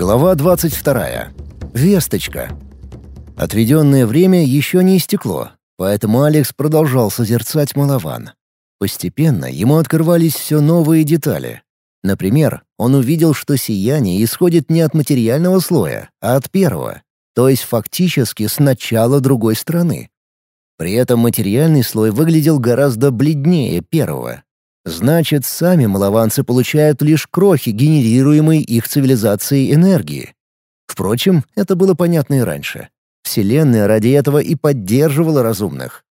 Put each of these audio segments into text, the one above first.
Глава 22. Весточка. Отведенное время еще не истекло, поэтому Алекс продолжал созерцать малован. Постепенно ему открывались все новые детали. Например, он увидел, что сияние исходит не от материального слоя, а от первого, то есть фактически с начала другой стороны. При этом материальный слой выглядел гораздо бледнее первого, Значит, сами малованцы получают лишь крохи, генерируемой их цивилизацией энергии. Впрочем, это было понятно и раньше. Вселенная ради этого и поддерживала разумных.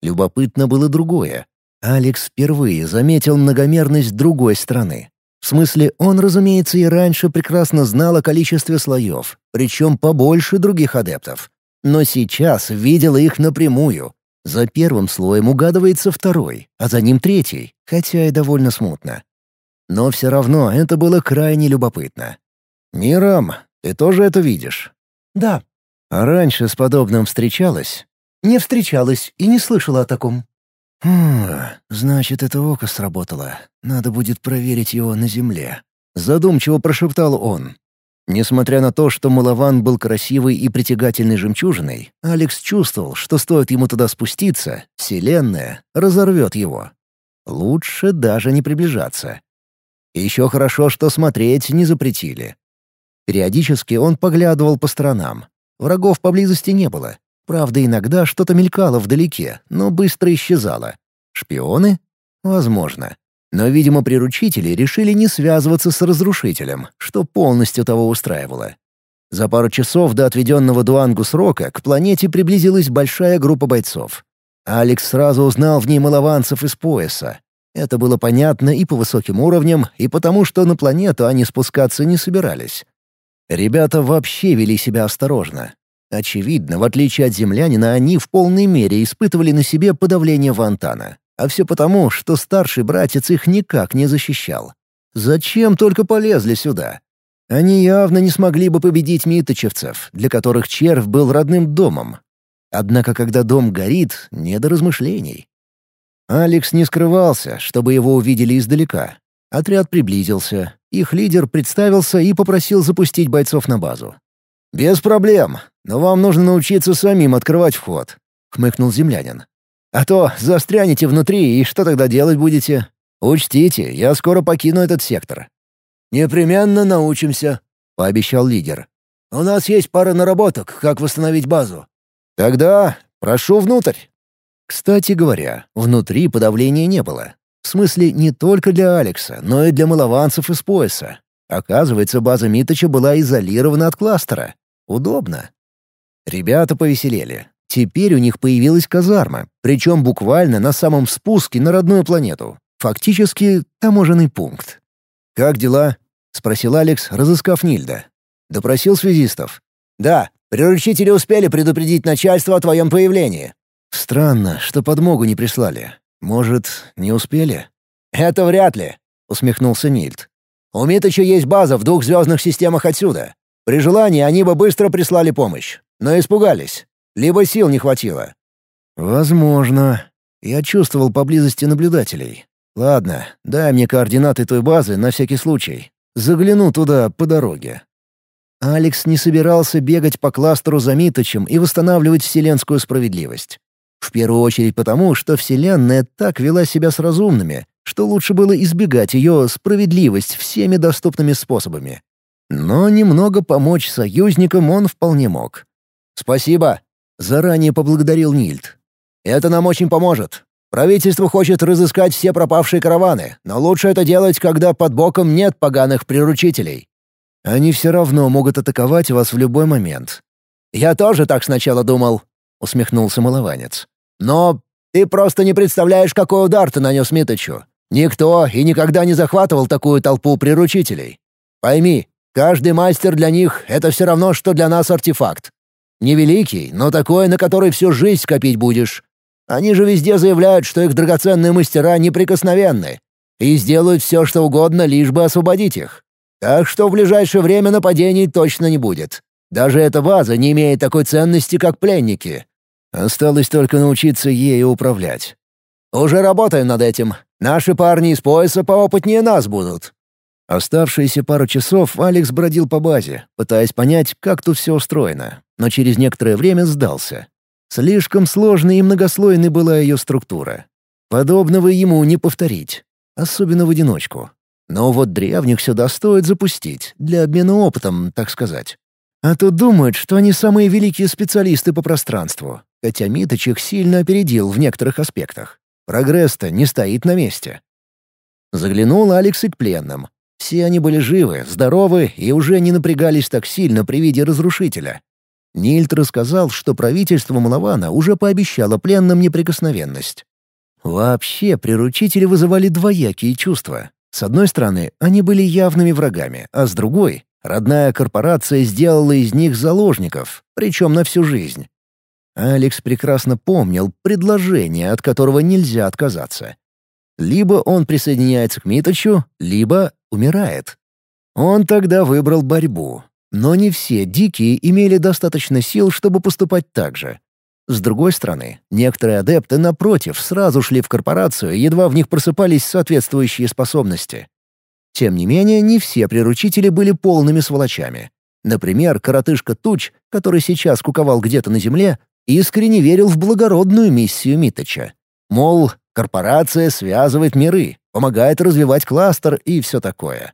Любопытно было другое. Алекс впервые заметил многомерность другой страны. В смысле, он, разумеется, и раньше прекрасно знал о количестве слоев, причем побольше других адептов. Но сейчас видел их напрямую, за первым слоем угадывается второй, а за ним третий, хотя и довольно смутно. Но все равно это было крайне любопытно. «Мирам, ты тоже это видишь?» «Да». «А раньше с подобным встречалась?» «Не встречалась и не слышала о таком». «Хм, значит, это око сработало. Надо будет проверить его на земле». Задумчиво прошептал он, Несмотря на то, что Малован был красивой и притягательной жемчужиной, Алекс чувствовал, что стоит ему туда спуститься, Вселенная разорвет его. Лучше даже не приближаться. еще хорошо, что смотреть не запретили. Периодически он поглядывал по сторонам. Врагов поблизости не было. Правда, иногда что-то мелькало вдалеке, но быстро исчезало. Шпионы? Возможно. Но, видимо, приручители решили не связываться с разрушителем, что полностью того устраивало. За пару часов до отведенного Дуангу срока к планете приблизилась большая группа бойцов. Алекс сразу узнал в ней малованцев из пояса. Это было понятно и по высоким уровням, и потому, что на планету они спускаться не собирались. Ребята вообще вели себя осторожно. Очевидно, в отличие от землянина, они в полной мере испытывали на себе подавление Вантана. А все потому, что старший братец их никак не защищал. Зачем только полезли сюда? Они явно не смогли бы победить миточевцев, для которых червь был родным домом. Однако, когда дом горит, не до размышлений. Алекс не скрывался, чтобы его увидели издалека. Отряд приблизился, их лидер представился и попросил запустить бойцов на базу. «Без проблем, но вам нужно научиться самим открывать вход», — хмыкнул землянин. А то застрянете внутри, и что тогда делать будете? Учтите, я скоро покину этот сектор». «Непременно научимся», — пообещал лидер. «У нас есть пара наработок, как восстановить базу». «Тогда прошу внутрь». Кстати говоря, внутри подавления не было. В смысле, не только для Алекса, но и для малованцев из пояса. Оказывается, база Миточа была изолирована от кластера. Удобно. Ребята повеселели. Теперь у них появилась казарма, причем буквально на самом спуске на родную планету. Фактически таможенный пункт. «Как дела?» — спросил Алекс, разыскав Нильда. Допросил связистов. «Да, приручители успели предупредить начальство о твоем появлении». «Странно, что подмогу не прислали. Может, не успели?» «Это вряд ли», — усмехнулся Нильд. «У Миточа есть база в двух звездных системах отсюда. При желании они бы быстро прислали помощь, но испугались либо сил не хватило». «Возможно. Я чувствовал поблизости наблюдателей. Ладно, дай мне координаты той базы на всякий случай. Загляну туда по дороге». Алекс не собирался бегать по кластеру за Миточем и восстанавливать вселенскую справедливость. В первую очередь потому, что Вселенная так вела себя с разумными, что лучше было избегать ее справедливость всеми доступными способами. Но немного помочь союзникам он вполне мог. «Спасибо», Заранее поблагодарил Нильд. «Это нам очень поможет. Правительство хочет разыскать все пропавшие караваны, но лучше это делать, когда под боком нет поганых приручителей. Они все равно могут атаковать вас в любой момент». «Я тоже так сначала думал», — усмехнулся малованец. «Но ты просто не представляешь, какой удар ты нанес Миточу. Никто и никогда не захватывал такую толпу приручителей. Пойми, каждый мастер для них — это все равно, что для нас артефакт. Невеликий, но такой, на который всю жизнь скопить будешь. Они же везде заявляют, что их драгоценные мастера неприкосновенны и сделают все, что угодно, лишь бы освободить их. Так что в ближайшее время нападений точно не будет. Даже эта база не имеет такой ценности, как пленники. Осталось только научиться ею управлять. Уже работаем над этим. Наши парни из пояса поопытнее нас будут. Оставшиеся пару часов Алекс бродил по базе, пытаясь понять, как тут все устроено, но через некоторое время сдался. Слишком сложной и многослойной была ее структура. Подобного ему не повторить, особенно в одиночку. Но вот древних сюда стоит запустить, для обмена опытом, так сказать. А то думают, что они самые великие специалисты по пространству, хотя Миточ их сильно опередил в некоторых аспектах. Прогресс-то не стоит на месте. Заглянул Алекс и к пленным. Все они были живы, здоровы и уже не напрягались так сильно при виде разрушителя. Нильт рассказал, что правительство Малавана уже пообещало пленным неприкосновенность. Вообще, приручители вызывали двоякие чувства. С одной стороны, они были явными врагами, а с другой — родная корпорация сделала из них заложников, причем на всю жизнь. Алекс прекрасно помнил предложение, от которого нельзя отказаться. Либо он присоединяется к Миточу, либо умирает. Он тогда выбрал борьбу. Но не все дикие имели достаточно сил, чтобы поступать так же. С другой стороны, некоторые адепты, напротив, сразу шли в корпорацию, едва в них просыпались соответствующие способности. Тем не менее, не все приручители были полными сволочами. Например, коротышка Туч, который сейчас куковал где-то на земле, искренне верил в благородную миссию Миточа. Мол, корпорация связывает миры, помогает развивать кластер и все такое.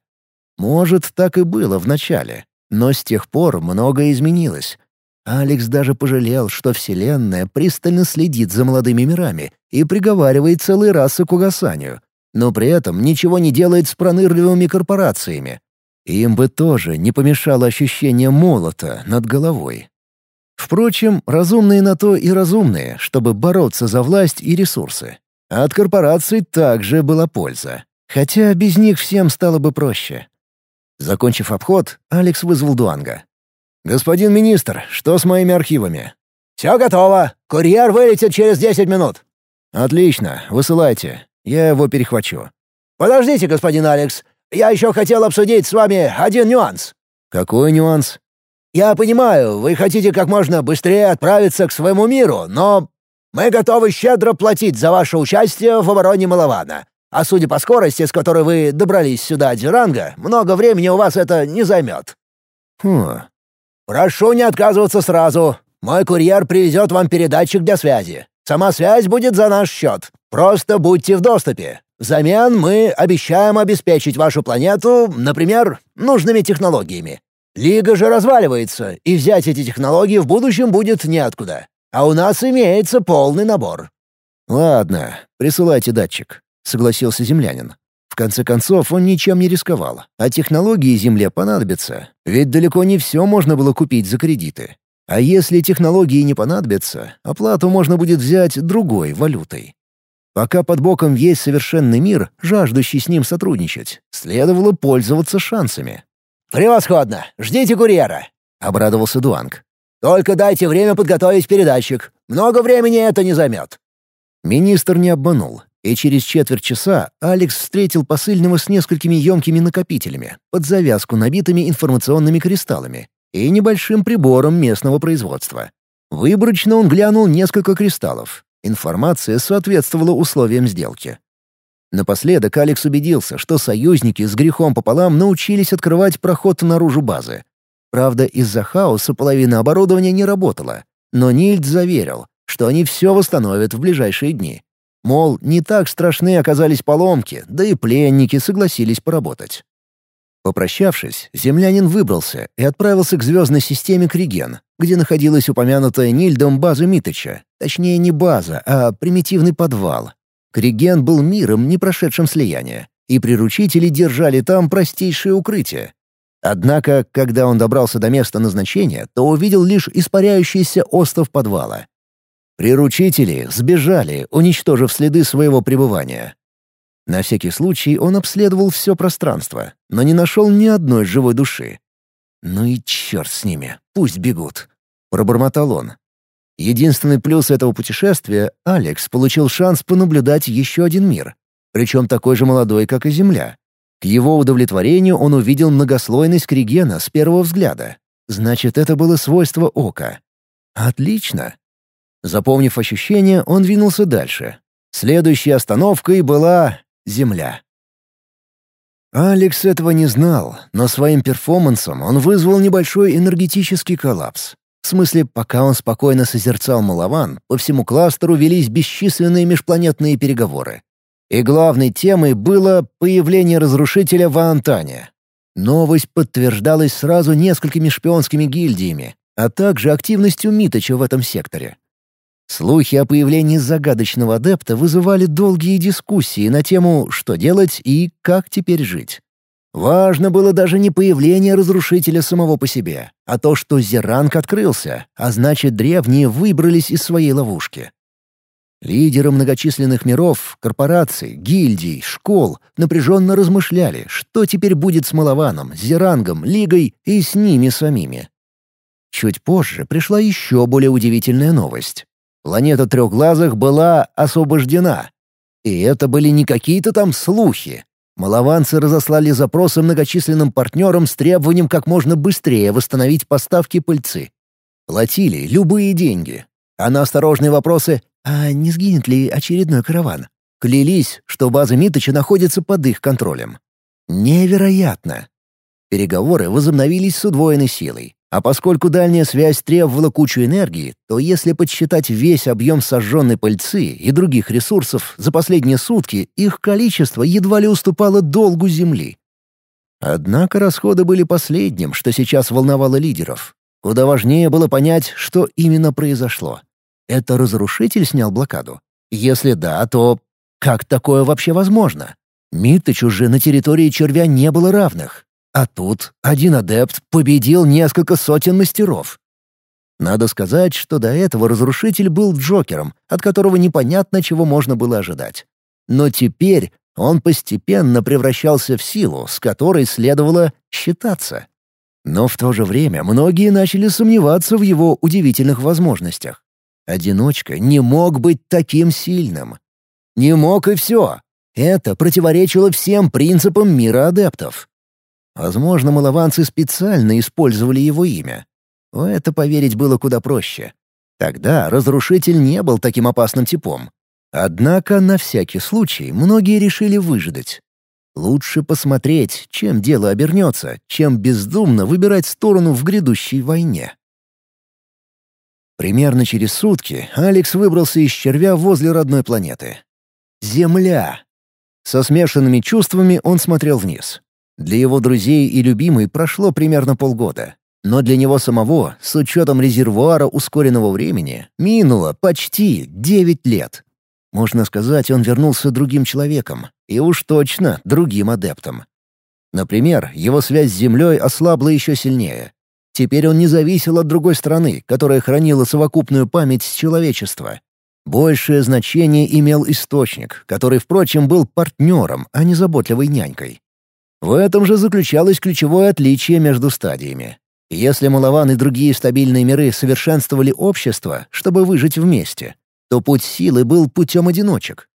Может, так и было в начале, но с тех пор многое изменилось. Алекс даже пожалел, что Вселенная пристально следит за молодыми мирами и приговаривает целые расы к угасанию, но при этом ничего не делает с пронырливыми корпорациями. Им бы тоже не помешало ощущение молота над головой. Впрочем, разумные на то и разумные, чтобы бороться за власть и ресурсы. От корпораций также была польза. Хотя без них всем стало бы проще. Закончив обход, Алекс вызвал Дуанга. «Господин министр, что с моими архивами?» «Все готово. Курьер вылетит через десять минут». «Отлично. Высылайте. Я его перехвачу». «Подождите, господин Алекс. Я еще хотел обсудить с вами один нюанс». «Какой нюанс?» «Я понимаю, вы хотите как можно быстрее отправиться к своему миру, но мы готовы щедро платить за ваше участие в обороне Малавана. А судя по скорости, с которой вы добрались сюда от Зеранга, много времени у вас это не займет». «Хм, «Прошу не отказываться сразу. Мой курьер привезет вам передатчик для связи. Сама связь будет за наш счет. Просто будьте в доступе. Взамен мы обещаем обеспечить вашу планету, например, нужными технологиями. Лига же разваливается, и взять эти технологии в будущем будет неоткуда. А у нас имеется полный набор». «Ладно, присылайте датчик», — согласился землянин. В конце концов, он ничем не рисковал, а технологии Земле понадобятся, ведь далеко не все можно было купить за кредиты. А если технологии не понадобятся, оплату можно будет взять другой валютой. Пока под боком есть совершенный мир, жаждущий с ним сотрудничать, следовало пользоваться шансами. «Превосходно! Ждите курьера!» — обрадовался Дуанг. «Только дайте время подготовить передатчик. Много времени это не займет». Министр не обманул и через четверть часа Алекс встретил посыльного с несколькими емкими накопителями, под завязку набитыми информационными кристаллами и небольшим прибором местного производства. Выборочно он глянул несколько кристаллов. Информация соответствовала условиям сделки. Напоследок Алекс убедился, что союзники с грехом пополам научились открывать проход наружу базы. Правда, из-за хаоса половина оборудования не работала, но Нильд заверил, что они все восстановят в ближайшие дни. Мол, не так страшны оказались поломки, да и пленники согласились поработать. Попрощавшись, землянин выбрался и отправился к звездной системе Криген, где находилась упомянутая Нильдом база Миточа. Точнее, не база, а примитивный подвал. Криген был миром, не прошедшим слияния, и приручители держали там простейшее укрытие. Однако, когда он добрался до места назначения, то увидел лишь испаряющийся остов подвала. Приручители сбежали, уничтожив следы своего пребывания. На всякий случай он обследовал все пространство, но не нашел ни одной живой души. «Ну и черт с ними, пусть бегут», — пробормотал он. Единственный плюс этого путешествия — Алекс получил шанс понаблюдать еще один мир, причем такой же молодой, как и Земля. К его удовлетворению он увидел многослойность Кригена с первого взгляда. Значит, это было свойство ока. Отлично. Запомнив ощущения, он двинулся дальше. Следующей остановкой была Земля. Алекс этого не знал, но своим перформансом он вызвал небольшой энергетический коллапс. В смысле, пока он спокойно созерцал Малаван, по всему кластеру велись бесчисленные межпланетные переговоры. И главной темой было появление разрушителя в Антане. Новость подтверждалась сразу несколькими шпионскими гильдиями, а также активностью Миточа в этом секторе. Слухи о появлении загадочного адепта вызывали долгие дискуссии на тему «что делать» и «как теперь жить». Важно было даже не появление разрушителя самого по себе, а то, что Зеранг открылся, а значит, древние выбрались из своей ловушки. Лидеры многочисленных миров, корпораций, гильдий, школ напряженно размышляли, что теперь будет с Малованом, Зерангом, Лигой и с ними самими. Чуть позже пришла еще более удивительная новость. Планета Трехглазых была освобождена. И это были не какие-то там слухи. Малованцы разослали запросы многочисленным партнерам с требованием как можно быстрее восстановить поставки пыльцы. Платили любые деньги. А на осторожные вопросы «А не сгинет ли очередной караван?» клялись, что база Миточа находится под их контролем. Невероятно! Переговоры возобновились с удвоенной силой. А поскольку дальняя связь требовала кучу энергии, то если подсчитать весь объем сожженной пыльцы и других ресурсов за последние сутки, их количество едва ли уступало долгу Земли. Однако расходы были последним, что сейчас волновало лидеров. Куда важнее было понять, что именно произошло. Это разрушитель снял блокаду? Если да, то как такое вообще возможно? Митыч уже на территории червя не было равных. А тут один адепт победил несколько сотен мастеров. Надо сказать, что до этого разрушитель был Джокером, от которого непонятно, чего можно было ожидать. Но теперь он постепенно превращался в силу, с которой следовало считаться. Но в то же время многие начали сомневаться в его удивительных возможностях. Одиночка не мог быть таким сильным. Не мог и все. Это противоречило всем принципам мира адептов. Возможно, малованцы специально использовали его имя. В это поверить было куда проще. Тогда разрушитель не был таким опасным типом. Однако, на всякий случай, многие решили выждать. Лучше посмотреть, чем дело обернется, чем бездумно выбирать сторону в грядущей войне. Примерно через сутки Алекс выбрался из червя возле родной планеты. Земля! Со смешанными чувствами он смотрел вниз. Для его друзей и любимой прошло примерно полгода. Но для него самого, с учетом резервуара ускоренного времени, минуло почти девять лет. Можно сказать, он вернулся другим человеком, и уж точно другим адептом. Например, его связь с Землей ослабла еще сильнее. Теперь он не зависел от другой страны, которая хранила совокупную память с человечества. Большее значение имел источник, который, впрочем, был партнером, а не заботливой нянькой. В этом же заключалось ключевое отличие между стадиями. Если Малаван и другие стабильные миры совершенствовали общество, чтобы выжить вместе, то путь силы был путем одиночек.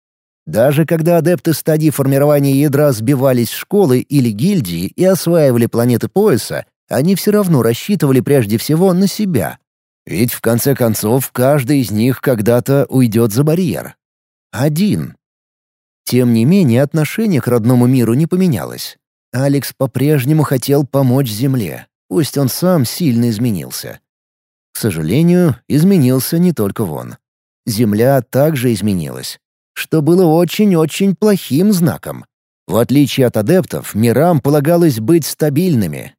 Даже когда адепты стадии формирования ядра сбивались в школы или гильдии и осваивали планеты пояса, они все равно рассчитывали прежде всего на себя. Ведь в конце концов каждый из них когда-то уйдет за барьер. Один. Тем не менее отношение к родному миру не поменялось. Алекс по-прежнему хотел помочь Земле, пусть он сам сильно изменился. К сожалению, изменился не только он. Земля также изменилась, что было очень-очень плохим знаком. В отличие от адептов, мирам полагалось быть стабильными.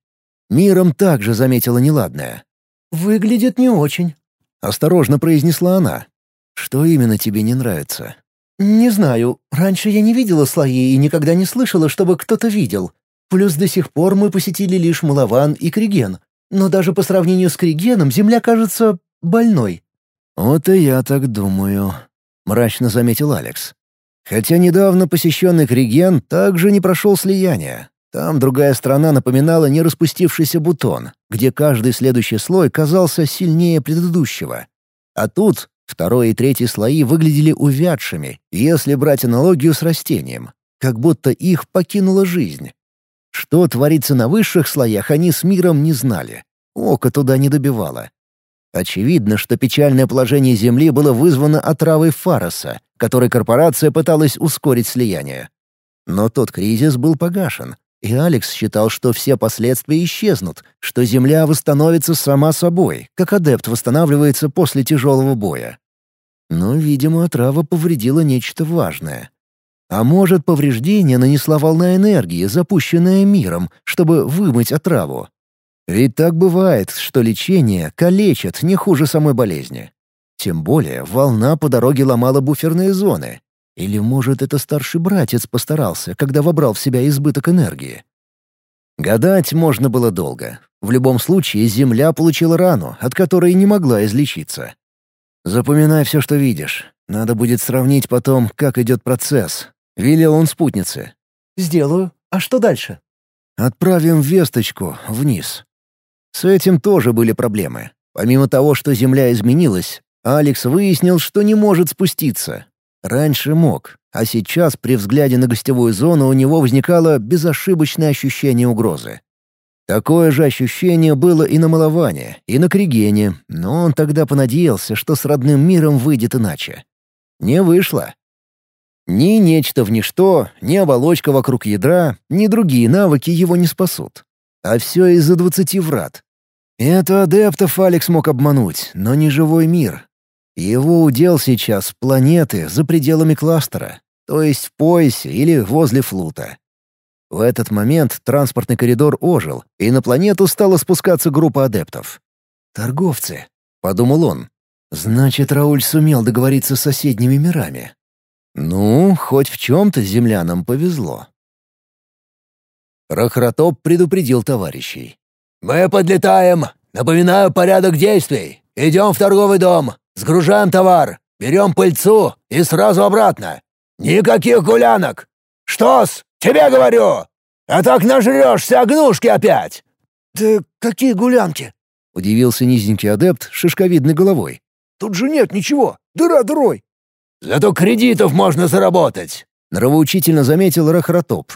Миром также заметила неладное. «Выглядит не очень», — осторожно произнесла она. «Что именно тебе не нравится?» «Не знаю. Раньше я не видела слои и никогда не слышала, чтобы кто-то видел. Плюс до сих пор мы посетили лишь Малаван и Криген. Но даже по сравнению с Кригеном Земля кажется больной». «Вот и я так думаю», — мрачно заметил Алекс. Хотя недавно посещенный Криген также не прошел слияния. Там другая страна напоминала не распустившийся бутон, где каждый следующий слой казался сильнее предыдущего. А тут второй и третий слои выглядели увядшими, если брать аналогию с растением, как будто их покинула жизнь. Что творится на высших слоях, они с миром не знали. Око туда не добивало. Очевидно, что печальное положение Земли было вызвано отравой Фароса, которой корпорация пыталась ускорить слияние. Но тот кризис был погашен, и Алекс считал, что все последствия исчезнут, что Земля восстановится сама собой, как адепт восстанавливается после тяжелого боя. Но, видимо, отрава повредила нечто важное. А может, повреждение нанесла волна энергии, запущенная миром, чтобы вымыть отраву. Ведь так бывает, что лечение калечит не хуже самой болезни. Тем более волна по дороге ломала буферные зоны, или, может, это старший братец постарался, когда вобрал в себя избыток энергии? Гадать можно было долго. В любом случае, Земля получила рану, от которой не могла излечиться. «Запоминай все, что видишь. Надо будет сравнить потом, как идет процесс», — велел он спутнице. «Сделаю. А что дальше?» «Отправим весточку вниз». С этим тоже были проблемы. Помимо того, что Земля изменилась, Алекс выяснил, что не может спуститься, Раньше мог, а сейчас при взгляде на гостевую зону у него возникало безошибочное ощущение угрозы. Такое же ощущение было и на Маловане, и на Кригене, но он тогда понадеялся, что с родным миром выйдет иначе. Не вышло. Ни нечто в ничто, ни оболочка вокруг ядра, ни другие навыки его не спасут. А все из-за двадцати врат. Это адептов Алекс мог обмануть, но не живой мир, его удел сейчас планеты за пределами кластера, то есть в поясе или возле флута. В этот момент транспортный коридор ожил, и на планету стала спускаться группа адептов. «Торговцы», — подумал он. «Значит, Рауль сумел договориться с соседними мирами. Ну, хоть в чем-то землянам повезло». Рахратоп предупредил товарищей. «Мы подлетаем. Напоминаю порядок действий. Идем в торговый дом. Сгружаем товар, берем пыльцу и сразу обратно. Никаких гулянок! Что-с, тебе говорю! А так нажрешься огнушки опять!» «Да какие гулянки?» — удивился низенький адепт шишковидной головой. «Тут же нет ничего, дыра дырой!» «Зато кредитов можно заработать!» — нравоучительно заметил Рахратоп.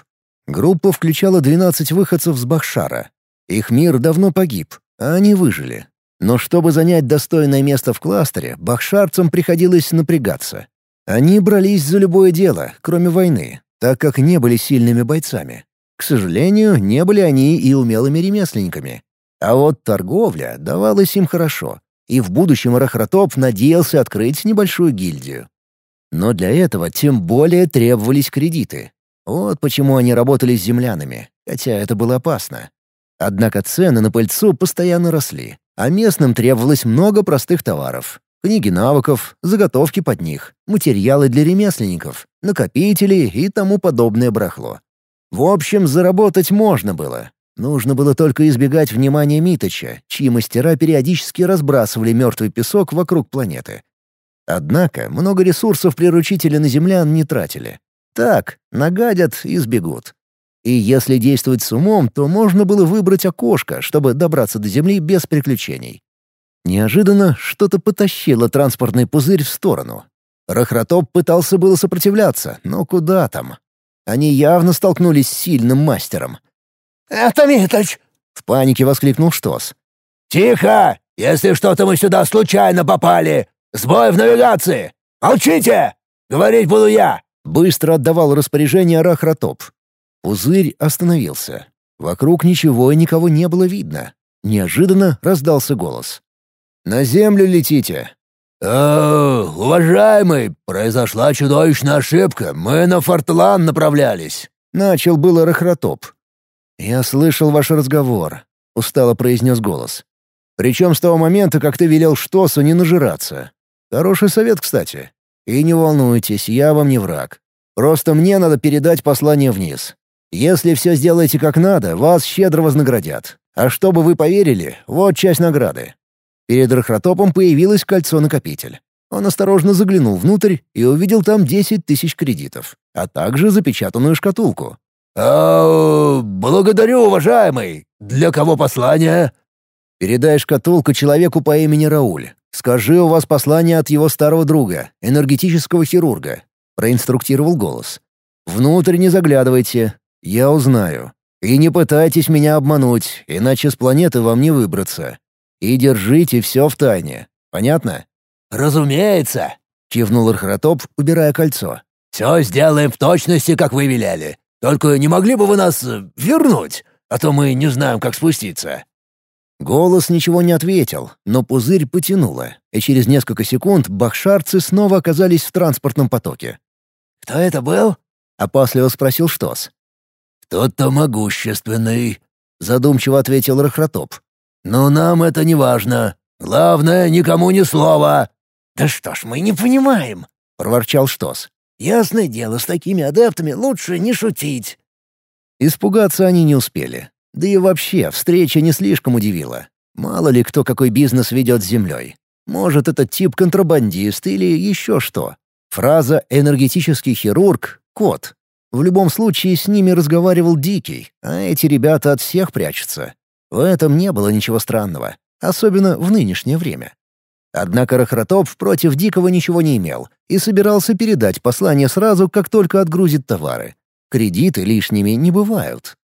Группа включала 12 выходцев с Бахшара. Их мир давно погиб, а они выжили. Но чтобы занять достойное место в кластере, бахшарцам приходилось напрягаться. Они брались за любое дело, кроме войны, так как не были сильными бойцами. К сожалению, не были они и умелыми ремесленниками. А вот торговля давалась им хорошо, и в будущем Рахратоп надеялся открыть небольшую гильдию. Но для этого тем более требовались кредиты. Вот почему они работали с землянами, хотя это было опасно. Однако цены на пыльцу постоянно росли, а местным требовалось много простых товаров. Книги навыков, заготовки под них, материалы для ремесленников, накопители и тому подобное барахло. В общем, заработать можно было. Нужно было только избегать внимания Миточа, чьи мастера периодически разбрасывали мертвый песок вокруг планеты. Однако много ресурсов приручители на землян не тратили. Так, нагадят и сбегут. И если действовать с умом, то можно было выбрать окошко, чтобы добраться до Земли без приключений. Неожиданно что-то потащило транспортный пузырь в сторону. Рахратоп пытался было сопротивляться, но куда там? Они явно столкнулись с сильным мастером. «Это Миточ!» — в панике воскликнул Штос. «Тихо! Если что-то мы сюда случайно попали! Сбой в навигации! Молчите! Говорить буду я!» Быстро отдавал распоряжение Рахратоп. Пузырь остановился. Вокруг ничего и никого не было видно. Неожиданно раздался голос. «На землю летите!» «О, уважаемый, произошла чудовищная ошибка. Мы на Фортлан направлялись». Начал было Рахратоп. «Я слышал ваш разговор», — устало произнес голос. «Причем с того момента, как ты велел Штосу не нажираться. Хороший совет, кстати. И не волнуйтесь, я вам не враг. Просто мне надо передать послание вниз. Если все сделаете как надо, вас щедро вознаградят. А чтобы вы поверили, вот часть награды». Перед Рахротопом появилось кольцо-накопитель. Он осторожно заглянул внутрь и увидел там 10 тысяч кредитов, а также запечатанную шкатулку. «А, благодарю, уважаемый. Для кого послание?» «Передай шкатулку человеку по имени Рауль. Скажи, у вас послание от его старого друга, энергетического хирурга», — проинструктировал голос. «Внутрь не заглядывайте, я узнаю. И не пытайтесь меня обмануть, иначе с планеты вам не выбраться. И держите все в тайне. Понятно?» «Разумеется», — кивнул Архаратоп, убирая кольцо. «Все сделаем в точности, как вы велели. Только не могли бы вы нас э, вернуть, а то мы не знаем, как спуститься». Голос ничего не ответил, но пузырь потянуло, и через несколько секунд бахшарцы снова оказались в транспортном потоке. «Кто это был?» — опасливо спросил Штос. «Кто-то могущественный», — задумчиво ответил Рахротоп. «Но нам это не важно. Главное, никому ни слова». «Да что ж, мы не понимаем», — проворчал Штос. «Ясное дело, с такими адептами лучше не шутить». Испугаться они не успели. Да и вообще, встреча не слишком удивила. Мало ли кто какой бизнес ведет с землей. Может, этот тип контрабандист или еще что. Фраза «энергетический хирург» — код. В любом случае, с ними разговаривал Дикий, а эти ребята от всех прячутся. В этом не было ничего странного, особенно в нынешнее время. Однако Рахратоп против Дикого ничего не имел и собирался передать послание сразу, как только отгрузит товары. Кредиты лишними не бывают.